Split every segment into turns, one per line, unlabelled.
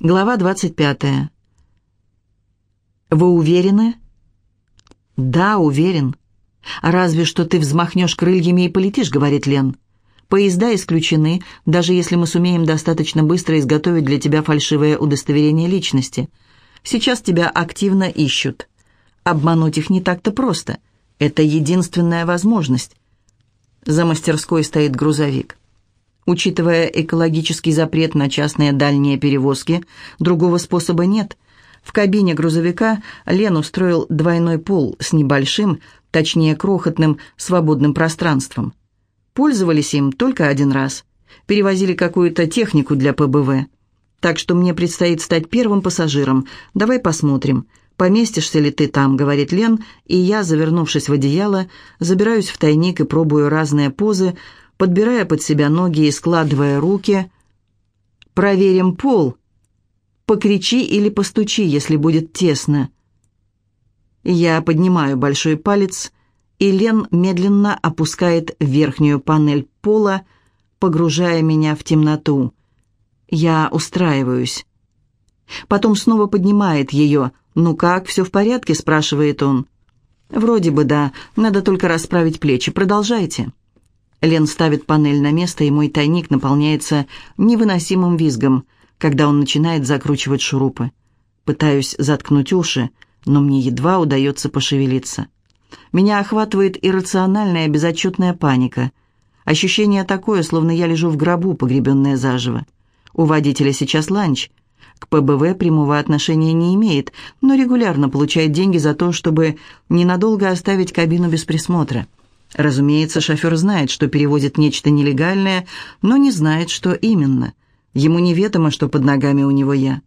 Глава 25. «Вы уверены?» «Да, уверен. Разве что ты взмахнешь крыльями и полетишь», — говорит Лен. «Поезда исключены, даже если мы сумеем достаточно быстро изготовить для тебя фальшивое удостоверение личности. Сейчас тебя активно ищут. Обмануть их не так-то просто. Это единственная возможность». За мастерской стоит грузовик. Учитывая экологический запрет на частные дальние перевозки, другого способа нет. В кабине грузовика Лен устроил двойной пол с небольшим, точнее крохотным, свободным пространством. Пользовались им только один раз. Перевозили какую-то технику для ПБВ. Так что мне предстоит стать первым пассажиром. Давай посмотрим, поместишься ли ты там, говорит Лен, и я, завернувшись в одеяло, забираюсь в тайник и пробую разные позы, подбирая под себя ноги и складывая руки. «Проверим пол. Покричи или постучи, если будет тесно». Я поднимаю большой палец, и Лен медленно опускает верхнюю панель пола, погружая меня в темноту. Я устраиваюсь. Потом снова поднимает ее. «Ну как, все в порядке?» – спрашивает он. «Вроде бы да, надо только расправить плечи. Продолжайте». Лен ставит панель на место, и мой тайник наполняется невыносимым визгом, когда он начинает закручивать шурупы. Пытаюсь заткнуть уши, но мне едва удается пошевелиться. Меня охватывает иррациональная безотчетная паника. Ощущение такое, словно я лежу в гробу, погребенное заживо. У водителя сейчас ланч. К ПБВ прямого отношения не имеет, но регулярно получает деньги за то, чтобы ненадолго оставить кабину без присмотра. Разумеется, шофер знает, что перевозит нечто нелегальное, но не знает, что именно. Ему неведомо, что под ногами у него я.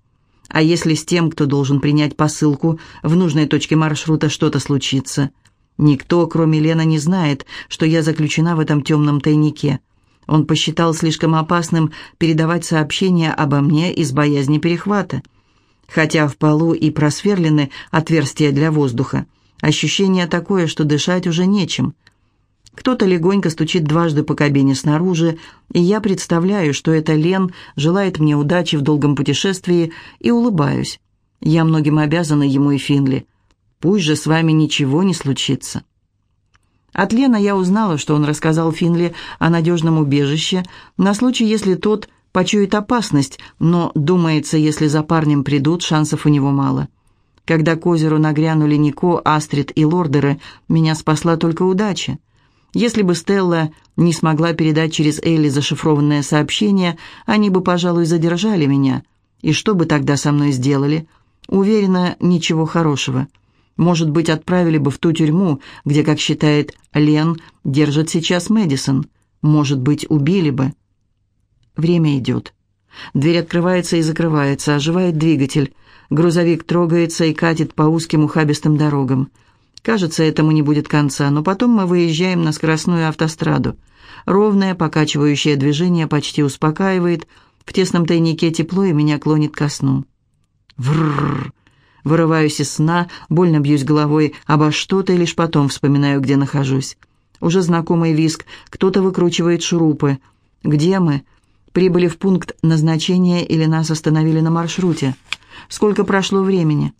А если с тем, кто должен принять посылку, в нужной точке маршрута что-то случится? Никто, кроме Лена, не знает, что я заключена в этом темном тайнике. Он посчитал слишком опасным передавать сообщения обо мне из боязни перехвата. Хотя в полу и просверлены отверстия для воздуха. Ощущение такое, что дышать уже нечем – кто-то легонько стучит дважды по кабине снаружи, и я представляю, что это Лен желает мне удачи в долгом путешествии, и улыбаюсь. Я многим обязана ему и Финли. Пусть же с вами ничего не случится. От Лена я узнала, что он рассказал Финли о надежном убежище на случай, если тот почует опасность, но, думается, если за парнем придут, шансов у него мало. Когда к озеру нагрянули Нико, Астрид и Лордеры, меня спасла только удача. Если бы Стелла не смогла передать через Элли зашифрованное сообщение, они бы, пожалуй, задержали меня. И что бы тогда со мной сделали? Уверена, ничего хорошего. Может быть, отправили бы в ту тюрьму, где, как считает Лен, держит сейчас Мэдисон. Может быть, убили бы. Время идет. Дверь открывается и закрывается, оживает двигатель. Грузовик трогается и катит по узким ухабистым дорогам. Кажется, этому не будет конца, но потом мы выезжаем на скоростную автостраду. Ровное, покачивающее движение почти успокаивает. В тесном тайнике тепло и меня клонит ко сну. Врррр. Вырываюсь из сна, больно бьюсь головой обо что-то и лишь потом вспоминаю, где нахожусь. Уже знакомый виск, кто-то выкручивает шурупы. Где мы? Прибыли в пункт назначения или нас остановили на маршруте? Сколько прошло времени?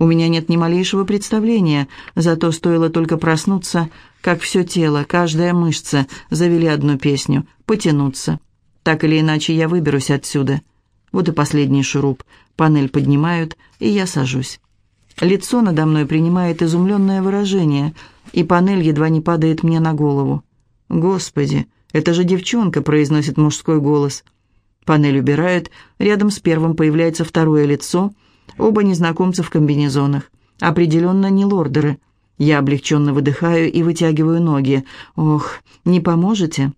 У меня нет ни малейшего представления, зато стоило только проснуться, как все тело, каждая мышца завели одну песню «Потянуться». Так или иначе я выберусь отсюда. Вот и последний шуруп. Панель поднимают, и я сажусь. Лицо надо мной принимает изумленное выражение, и панель едва не падает мне на голову. «Господи, это же девчонка», — произносит мужской голос. Панель убирают, рядом с первым появляется второе лицо — Оба незнакомца в комбинезонах. Определенно не лордеры. Я облегченно выдыхаю и вытягиваю ноги. «Ох, не поможете?»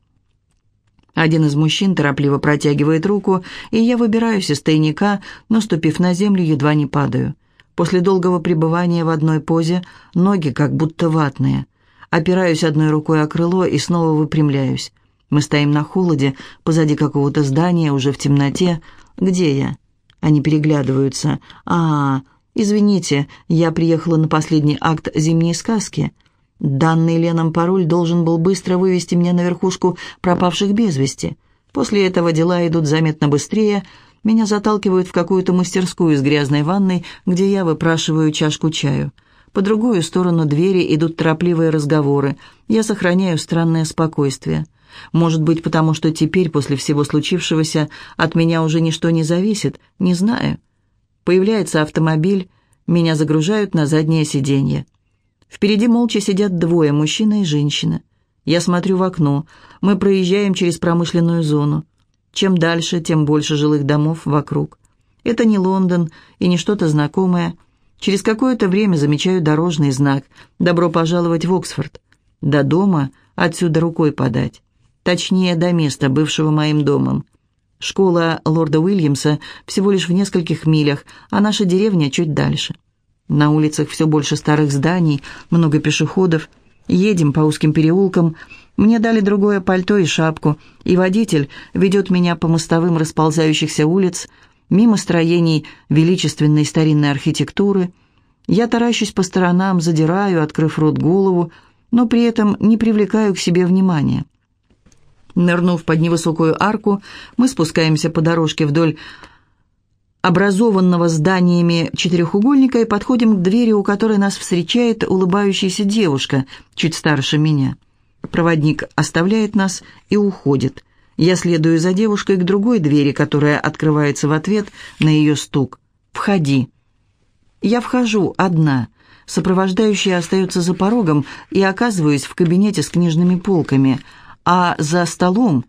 Один из мужчин торопливо протягивает руку, и я выбираюсь из тайника, но, ступив на землю, едва не падаю. После долгого пребывания в одной позе ноги как будто ватные. Опираюсь одной рукой о крыло и снова выпрямляюсь. Мы стоим на холоде, позади какого-то здания, уже в темноте. Где я? Они переглядываются. «А, извините, я приехала на последний акт зимней сказки. Данный Леном пароль должен был быстро вывести меня на верхушку пропавших без вести. После этого дела идут заметно быстрее, Меня заталкивают в какую-то мастерскую с грязной ванной, где я выпрашиваю чашку чаю. По другую сторону двери идут торопливые разговоры. Я сохраняю странное спокойствие. Может быть, потому что теперь, после всего случившегося, от меня уже ничто не зависит, не знаю. Появляется автомобиль, меня загружают на заднее сиденье. Впереди молча сидят двое, мужчина и женщина. Я смотрю в окно. Мы проезжаем через промышленную зону. Чем дальше, тем больше жилых домов вокруг. Это не Лондон и не что-то знакомое. Через какое-то время замечаю дорожный знак «Добро пожаловать в Оксфорд». До дома отсюда рукой подать. Точнее, до места, бывшего моим домом. Школа лорда Уильямса всего лишь в нескольких милях, а наша деревня чуть дальше. На улицах все больше старых зданий, много пешеходов. Едем по узким переулкам. Мне дали другое пальто и шапку, и водитель ведет меня по мостовым расползающихся улиц, мимо строений величественной старинной архитектуры. Я таращусь по сторонам, задираю, открыв рот голову, но при этом не привлекаю к себе внимания. Нырнув под невысокую арку, мы спускаемся по дорожке вдоль образованного зданиями четырехугольника и подходим к двери, у которой нас встречает улыбающаяся девушка, чуть старше меня. Проводник оставляет нас и уходит. Я следую за девушкой к другой двери, которая открывается в ответ на ее стук. «Входи». Я вхожу одна. Сопровождающая остается за порогом и оказываюсь в кабинете с книжными полками. А за столом...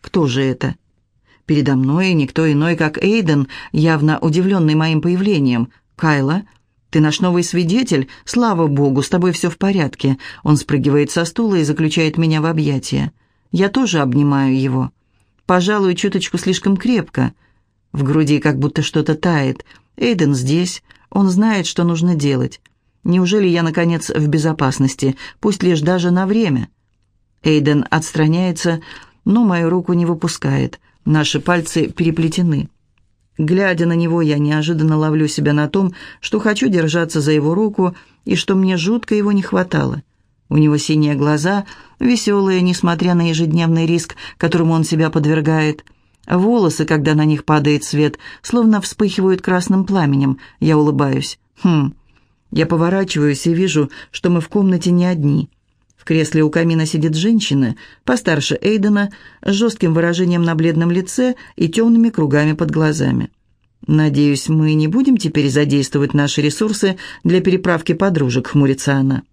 Кто же это? Передо мной никто иной, как Эйден, явно удивленный моим появлением. «Кайла, ты наш новый свидетель? Слава богу, с тобой все в порядке». Он спрыгивает со стула и заключает меня в объятия. Я тоже обнимаю его. Пожалуй, чуточку слишком крепко. В груди как будто что-то тает. Эйден здесь, он знает, что нужно делать. Неужели я, наконец, в безопасности, пусть лишь даже на время? Эйден отстраняется, но мою руку не выпускает. Наши пальцы переплетены. Глядя на него, я неожиданно ловлю себя на том, что хочу держаться за его руку и что мне жутко его не хватало. У него синие глаза, веселые, несмотря на ежедневный риск, которому он себя подвергает. Волосы, когда на них падает свет, словно вспыхивают красным пламенем. Я улыбаюсь. Хм. Я поворачиваюсь и вижу, что мы в комнате не одни. В кресле у камина сидит женщина, постарше Эйдена, с жестким выражением на бледном лице и темными кругами под глазами. «Надеюсь, мы не будем теперь задействовать наши ресурсы для переправки подружек», — хмурится она.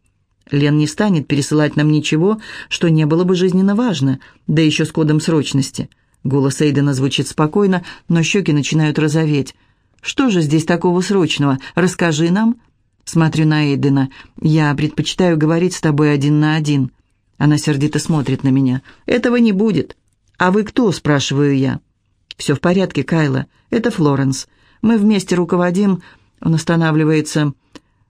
«Лен не станет пересылать нам ничего, что не было бы жизненно важно, да еще с кодом срочности». Голос Эйдена звучит спокойно, но щеки начинают розоветь. «Что же здесь такого срочного? Расскажи нам». Смотрю на Эйдена. «Я предпочитаю говорить с тобой один на один». Она сердито смотрит на меня. «Этого не будет». «А вы кто?» – спрашиваю я. «Все в порядке, Кайла. Это Флоренс. Мы вместе руководим...» Он останавливается.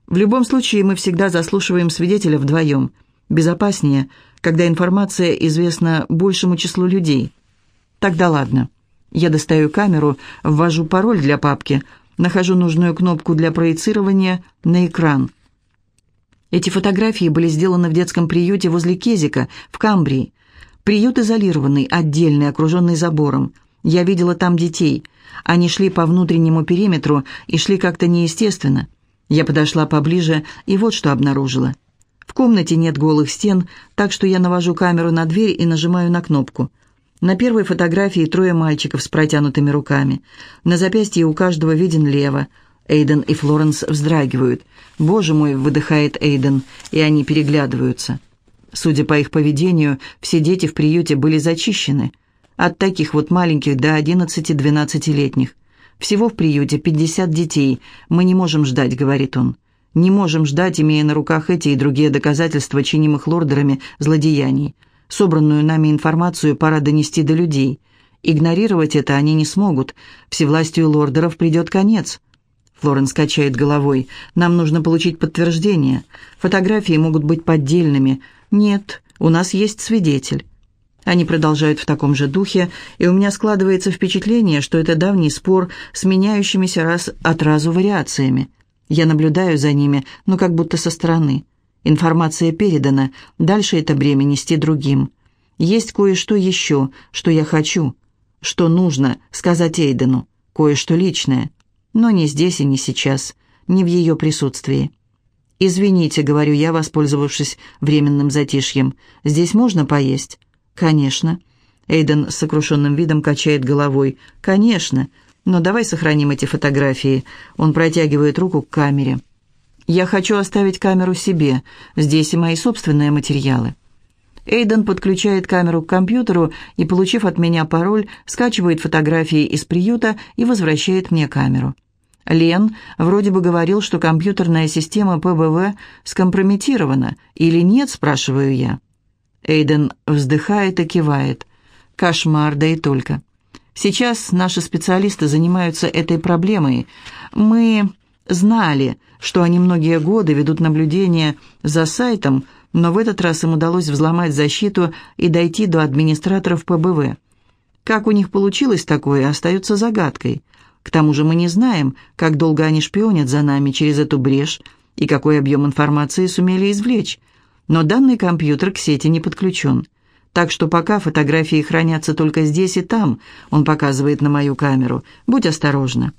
«В любом случае, мы всегда заслушиваем свидетеля вдвоем. Безопаснее, когда информация известна большему числу людей». «Тогда ладно». Я достаю камеру, ввожу пароль для папки – Нахожу нужную кнопку для проецирования на экран. Эти фотографии были сделаны в детском приюте возле Кезика, в Камбрии. Приют изолированный, отдельный, окруженный забором. Я видела там детей. Они шли по внутреннему периметру и шли как-то неестественно. Я подошла поближе и вот что обнаружила. В комнате нет голых стен, так что я навожу камеру на дверь и нажимаю на кнопку. На первой фотографии трое мальчиков с протянутыми руками. На запястье у каждого виден лево. Эйден и Флоренс вздрагивают. «Боже мой!» — выдыхает Эйден, и они переглядываются. Судя по их поведению, все дети в приюте были зачищены. От таких вот маленьких до 11-12-летних. Всего в приюте 50 детей. Мы не можем ждать, говорит он. Не можем ждать, имея на руках эти и другие доказательства чинимых лордерами злодеяний. Собранную нами информацию пора донести до людей. Игнорировать это они не смогут. Всевластию лордеров придет конец. Флоренс качает головой. «Нам нужно получить подтверждение. Фотографии могут быть поддельными. Нет, у нас есть свидетель». Они продолжают в таком же духе, и у меня складывается впечатление, что это давний спор с меняющимися раз от разу вариациями. Я наблюдаю за ними, но как будто со стороны. Информация передана, дальше это бремя нести другим. Есть кое-что еще, что я хочу, что нужно сказать Эйдену. кое-что личное, но не здесь и не сейчас, не в ее присутствии. «Извините», — говорю я, воспользовавшись временным затишьем, — «здесь можно поесть?» «Конечно». Эйден с сокрушенным видом качает головой. «Конечно. Но давай сохраним эти фотографии». Он протягивает руку к камере. «Я хочу оставить камеру себе. Здесь и мои собственные материалы». Эйден подключает камеру к компьютеру и, получив от меня пароль, скачивает фотографии из приюта и возвращает мне камеру. Лен вроде бы говорил, что компьютерная система ПБВ скомпрометирована. Или нет, спрашиваю я. Эйден вздыхает и кивает. Кошмар, да и только. Сейчас наши специалисты занимаются этой проблемой. Мы знали, что они многие годы ведут наблюдение за сайтом, но в этот раз им удалось взломать защиту и дойти до администраторов ПБВ. Как у них получилось такое, остается загадкой. К тому же мы не знаем, как долго они шпионят за нами через эту брешь и какой объем информации сумели извлечь. Но данный компьютер к сети не подключен. Так что пока фотографии хранятся только здесь и там, он показывает на мою камеру. Будь осторожна.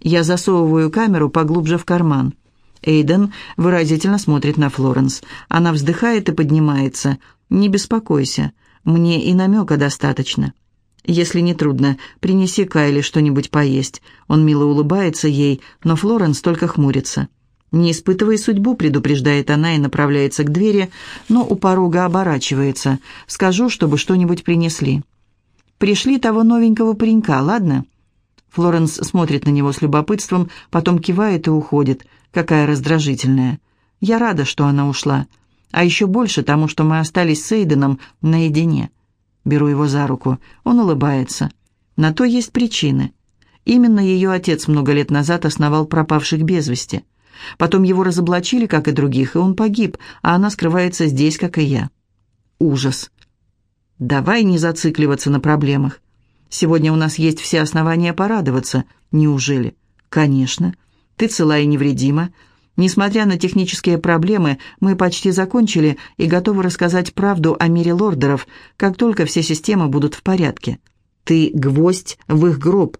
Я засовываю камеру поглубже в карман. Эйден выразительно смотрит на Флоренс. Она вздыхает и поднимается. «Не беспокойся, мне и намека достаточно». «Если не трудно, принеси Кайле что-нибудь поесть». Он мило улыбается ей, но Флоренс только хмурится. «Не испытывай судьбу», — предупреждает она и направляется к двери, но у порога оборачивается. «Скажу, чтобы что-нибудь принесли». «Пришли того новенького паренька, ладно?» Флоренс смотрит на него с любопытством, потом кивает и уходит. Какая раздражительная. Я рада, что она ушла. А еще больше тому, что мы остались с Эйденом наедине. Беру его за руку. Он улыбается. На то есть причины. Именно ее отец много лет назад основал пропавших без вести. Потом его разоблачили, как и других, и он погиб, а она скрывается здесь, как и я. Ужас. Давай не зацикливаться на проблемах. Сегодня у нас есть все основания порадоваться. Неужели? Конечно. Ты цела и невредима. Несмотря на технические проблемы, мы почти закончили и готовы рассказать правду о мире лордеров, как только все системы будут в порядке. Ты гвоздь в их гроб.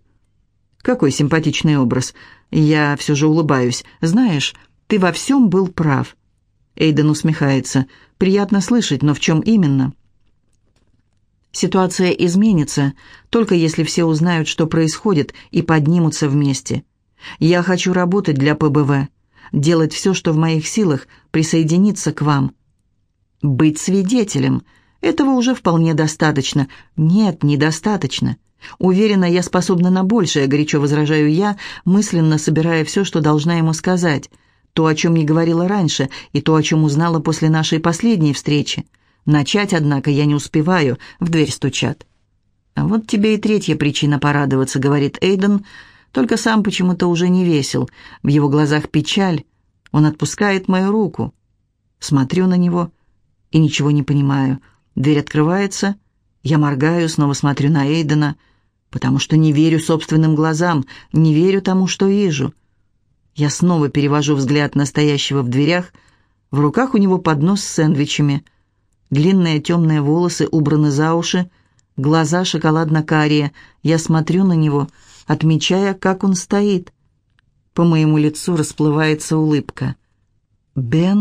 Какой симпатичный образ. Я все же улыбаюсь. Знаешь, ты во всем был прав. Эйден усмехается. Приятно слышать, но в чем именно? Ситуация изменится, только если все узнают, что происходит, и поднимутся вместе. Я хочу работать для ПБВ делать все, что в моих силах, присоединиться к вам. Быть свидетелем. Этого уже вполне достаточно. Нет, недостаточно. Уверена, я способна на большее, горячо возражаю я, мысленно собирая все, что должна ему сказать. То, о чем не говорила раньше, и то, о чем узнала после нашей последней встречи. Начать, однако, я не успеваю, в дверь стучат. «А вот тебе и третья причина порадоваться», — говорит Эйден, — только сам почему-то уже не весел. В его глазах печаль. Он отпускает мою руку. Смотрю на него и ничего не понимаю. Дверь открывается. Я моргаю, снова смотрю на Эйдена, потому что не верю собственным глазам, не верю тому, что вижу. Я снова перевожу взгляд настоящего в дверях. В руках у него поднос с сэндвичами. Длинные темные волосы убраны за уши, глаза шоколадно-карие. Я смотрю на него — отмечая, как он стоит. По моему лицу расплывается улыбка. «Бен?»